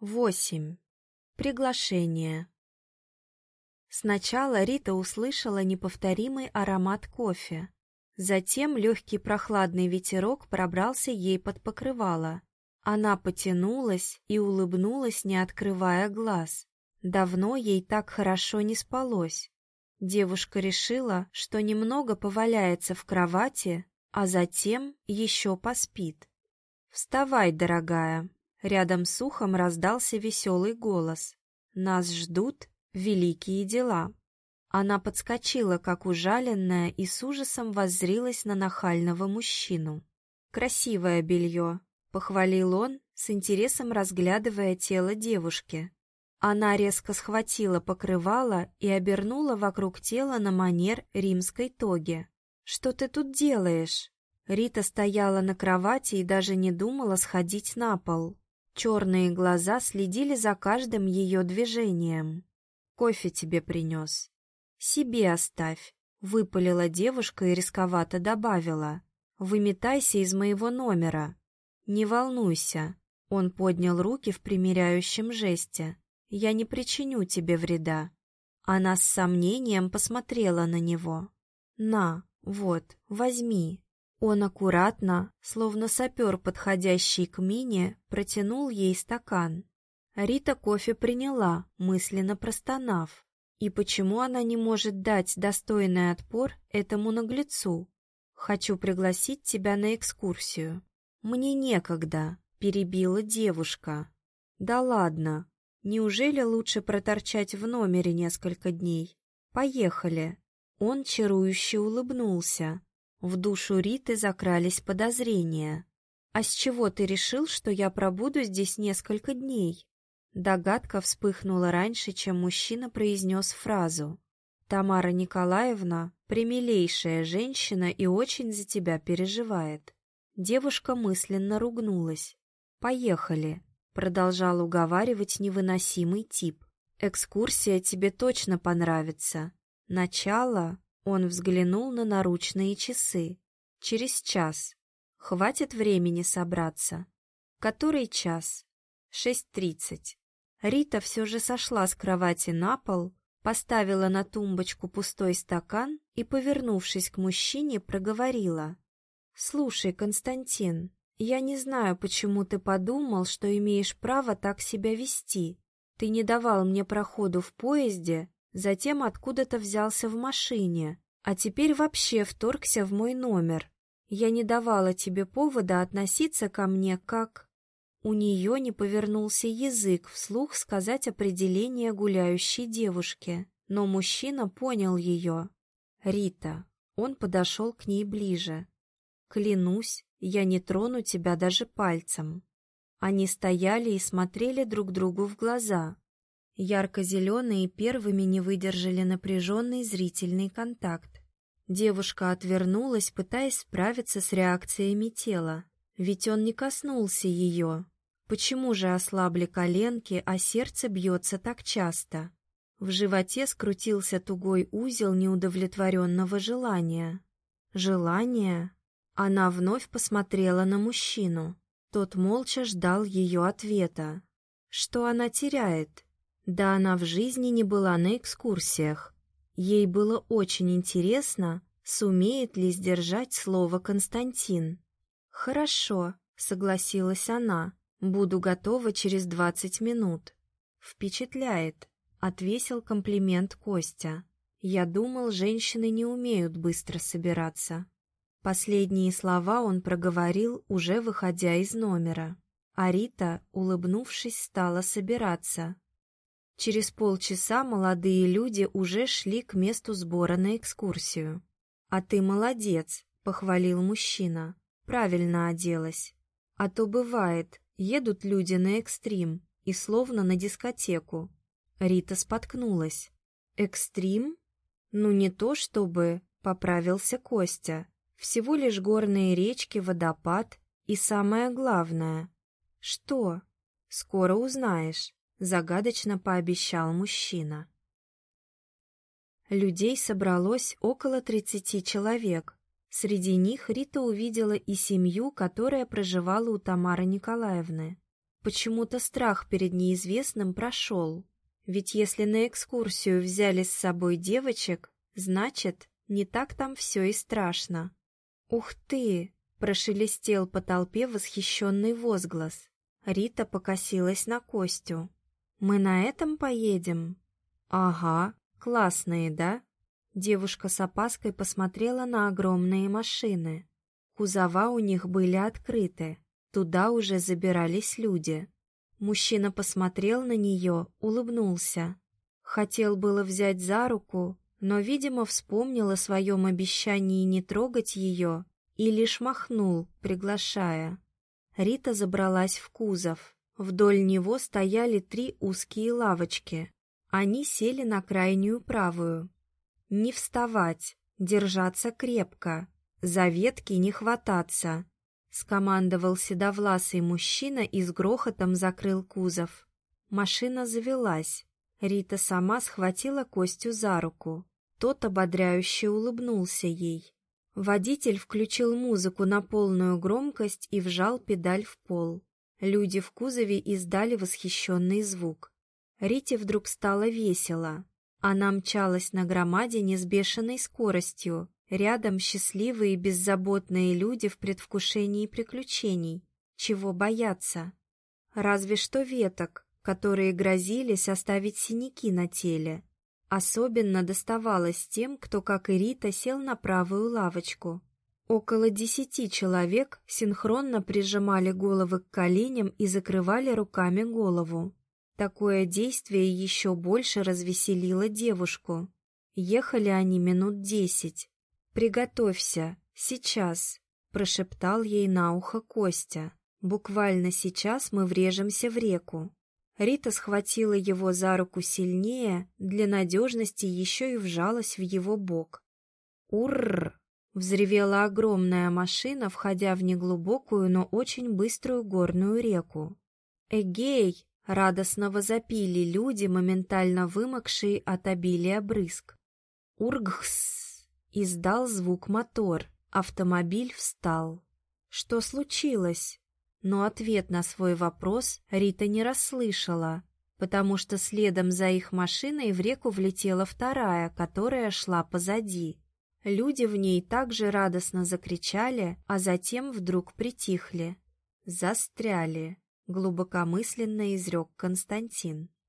Восемь. Приглашение. Сначала Рита услышала неповторимый аромат кофе. Затем легкий прохладный ветерок пробрался ей под покрывало. Она потянулась и улыбнулась, не открывая глаз. Давно ей так хорошо не спалось. Девушка решила, что немного поваляется в кровати, а затем еще поспит. «Вставай, дорогая!» Рядом с ухом раздался веселый голос. «Нас ждут великие дела». Она подскочила, как ужаленная, и с ужасом воззрилась на нахального мужчину. «Красивое белье», — похвалил он, с интересом разглядывая тело девушки. Она резко схватила покрывало и обернула вокруг тела на манер римской тоги. «Что ты тут делаешь?» Рита стояла на кровати и даже не думала сходить на пол. Черные глаза следили за каждым ее движением. «Кофе тебе принес». «Себе оставь», — выпалила девушка и рисковато добавила. «Выметайся из моего номера». «Не волнуйся», — он поднял руки в примиряющем жесте. «Я не причиню тебе вреда». Она с сомнением посмотрела на него. «На, вот, возьми». Он аккуратно, словно сапер, подходящий к Мине, протянул ей стакан. Рита кофе приняла, мысленно простонав. И почему она не может дать достойный отпор этому наглецу? Хочу пригласить тебя на экскурсию. Мне некогда, перебила девушка. Да ладно. Неужели лучше проторчать в номере несколько дней? Поехали. Он чарующе улыбнулся. В душу Риты закрались подозрения. «А с чего ты решил, что я пробуду здесь несколько дней?» Догадка вспыхнула раньше, чем мужчина произнес фразу. «Тамара Николаевна — примилейшая женщина и очень за тебя переживает». Девушка мысленно ругнулась. «Поехали», — продолжал уговаривать невыносимый тип. «Экскурсия тебе точно понравится. Начало он взглянул на наручные часы. Через час. Хватит времени собраться. Который час? Шесть тридцать. Рита все же сошла с кровати на пол, поставила на тумбочку пустой стакан и, повернувшись к мужчине, проговорила. «Слушай, Константин, я не знаю, почему ты подумал, что имеешь право так себя вести. Ты не давал мне проходу в поезде, затем откуда-то взялся в машине, а теперь вообще вторгся в мой номер. Я не давала тебе повода относиться ко мне как... У нее не повернулся язык вслух сказать определение гуляющей девушки, но мужчина понял ее. «Рита». Он подошел к ней ближе. «Клянусь, я не трону тебя даже пальцем». Они стояли и смотрели друг другу в глаза, Ярко-зеленые первыми не выдержали напряженный зрительный контакт. Девушка отвернулась, пытаясь справиться с реакциями тела. Ведь он не коснулся ее. Почему же ослабли коленки, а сердце бьется так часто? В животе скрутился тугой узел неудовлетворенного желания. Желание? Она вновь посмотрела на мужчину. Тот молча ждал ее ответа. Что она теряет? Да она в жизни не была на экскурсиях. Ей было очень интересно, сумеет ли сдержать слово Константин. «Хорошо», — согласилась она, — «буду готова через двадцать минут». «Впечатляет», — отвесил комплимент Костя. «Я думал, женщины не умеют быстро собираться». Последние слова он проговорил, уже выходя из номера. А Рита, улыбнувшись, стала собираться. Через полчаса молодые люди уже шли к месту сбора на экскурсию. «А ты молодец», — похвалил мужчина. «Правильно оделась. А то бывает, едут люди на экстрим и словно на дискотеку». Рита споткнулась. «Экстрим? Ну не то чтобы...» — поправился Костя. «Всего лишь горные речки, водопад и самое главное...» «Что?» «Скоро узнаешь» загадочно пообещал мужчина. Людей собралось около тридцати человек. Среди них Рита увидела и семью, которая проживала у Тамары Николаевны. Почему-то страх перед неизвестным прошел. Ведь если на экскурсию взяли с собой девочек, значит, не так там все и страшно. «Ух ты!» — прошелестел по толпе восхищенный возглас. Рита покосилась на Костю. «Мы на этом поедем?» «Ага, классные, да?» Девушка с опаской посмотрела на огромные машины. Кузова у них были открыты, туда уже забирались люди. Мужчина посмотрел на нее, улыбнулся. Хотел было взять за руку, но, видимо, вспомнил о своем обещании не трогать ее и лишь махнул, приглашая. Рита забралась в кузов. Вдоль него стояли три узкие лавочки. Они сели на крайнюю правую. Не вставать, держаться крепко, за ветки не хвататься. Скомандовал седовласый мужчина и с грохотом закрыл кузов. Машина завелась. Рита сама схватила Костю за руку. Тот ободряюще улыбнулся ей. Водитель включил музыку на полную громкость и вжал педаль в пол. Люди в кузове издали восхищенный звук. Рите вдруг стало весело. Она мчалась на громадине с бешеной скоростью. Рядом счастливые и беззаботные люди в предвкушении приключений. Чего бояться? Разве что веток, которые грозились оставить синяки на теле. Особенно доставалось тем, кто, как и Рита, сел на правую лавочку. Около десяти человек синхронно прижимали головы к коленям и закрывали руками голову. Такое действие еще больше развеселило девушку. Ехали они минут десять. «Приготовься, сейчас», — прошептал ей на ухо Костя. «Буквально сейчас мы врежемся в реку». Рита схватила его за руку сильнее, для надежности еще и вжалась в его бок. «Уррр!» Взревела огромная машина, входя в неглубокую, но очень быструю горную реку. «Эгей!» — радостно возопили люди, моментально вымокшие от обилия брызг. «Ургхс!» — издал звук мотор. Автомобиль встал. Что случилось? Но ответ на свой вопрос Рита не расслышала, потому что следом за их машиной в реку влетела вторая, которая шла позади. Люди в ней также радостно закричали, а затем вдруг притихли. «Застряли», — глубокомысленно изрек Константин.